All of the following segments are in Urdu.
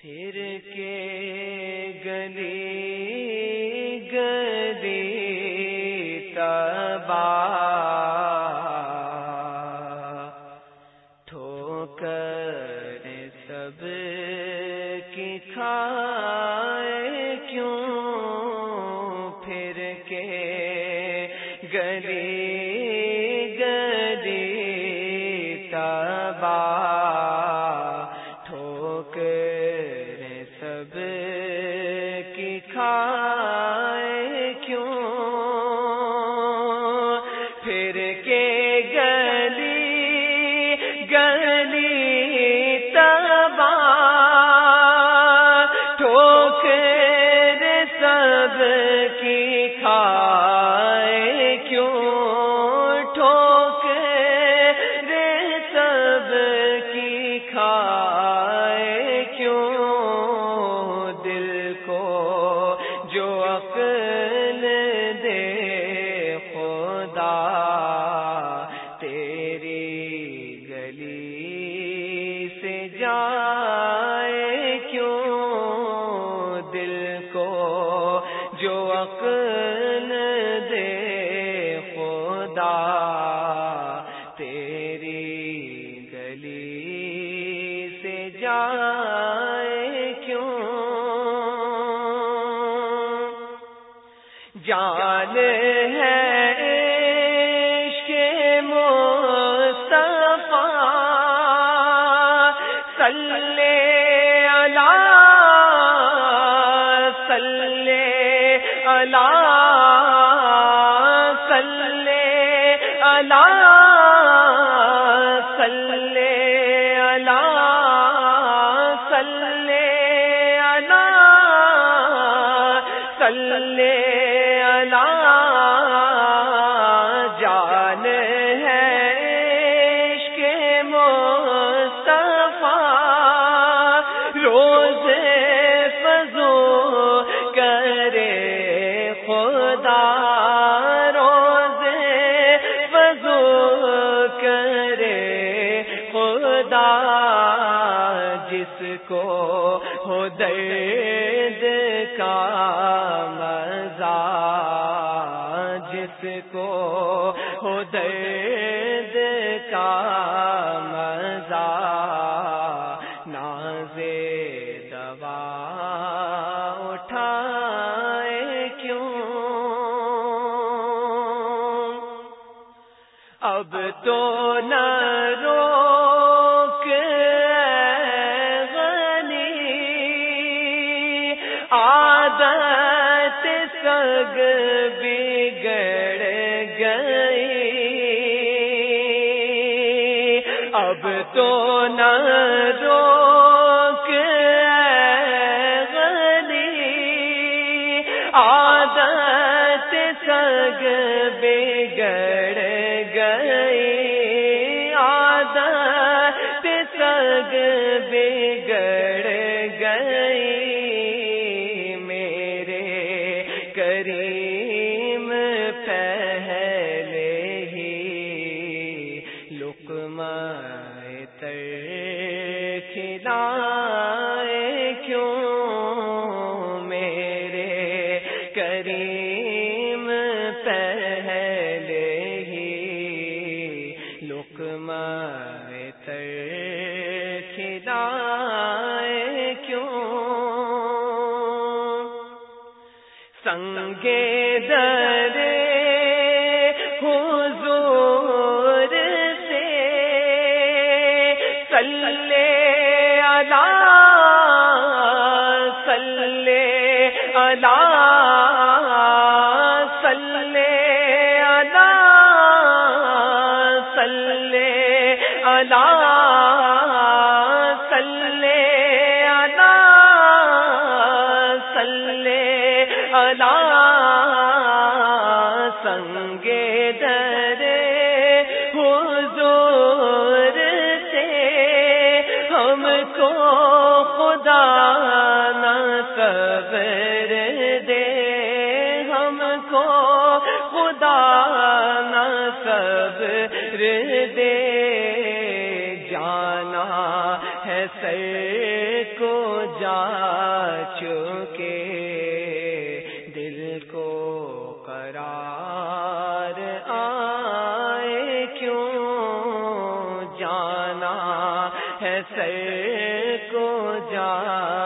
پھر کے گلی گلی تبا ٹھوکر سب کی کھائے کیوں پھر کے گلی جو عقل دے خدا تیری گلی سے جائے کیوں؟ جانے اللہ سلے الا سلے الا سلے الا سلے جس کو ہو درد کا مزہ، جس کو ہو درد کا مزہ، ناز دوا اٹھائے کیوں؟ اب تو نہ اب تو نہ روک عادت سگ بگڑ گئی۔ عادت سگ بگڑ کریم پہلے ہی لکما کیوں میرے کریم پہلے ہی لکما تر کھلائے سنگے در حضور سے ہم کو خدا نہ صبر دے۔ ہم کو خدا نہ صبر دے۔ سر کو جا چکے دل کو قرار آئے کیوں؟ جانا ہے سر کو جا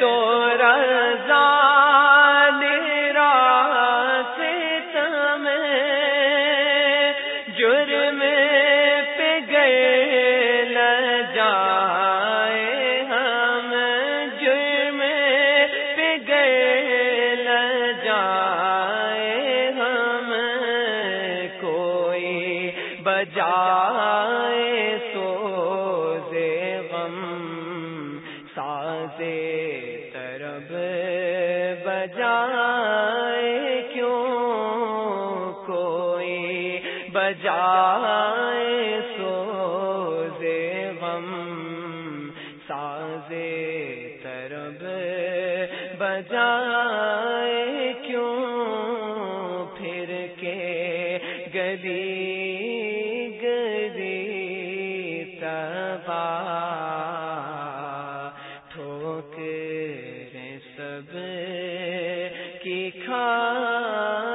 تو رضا میرا ستم جرم پہ گئے جائے ہم جرم پہ گئے جائے ہم کوئی بجائے سو غم سازے بجائے سو غم، سازے طرب بجائے کیوں پھر کے گلی گلی تبا ٹھوک سب کی کھا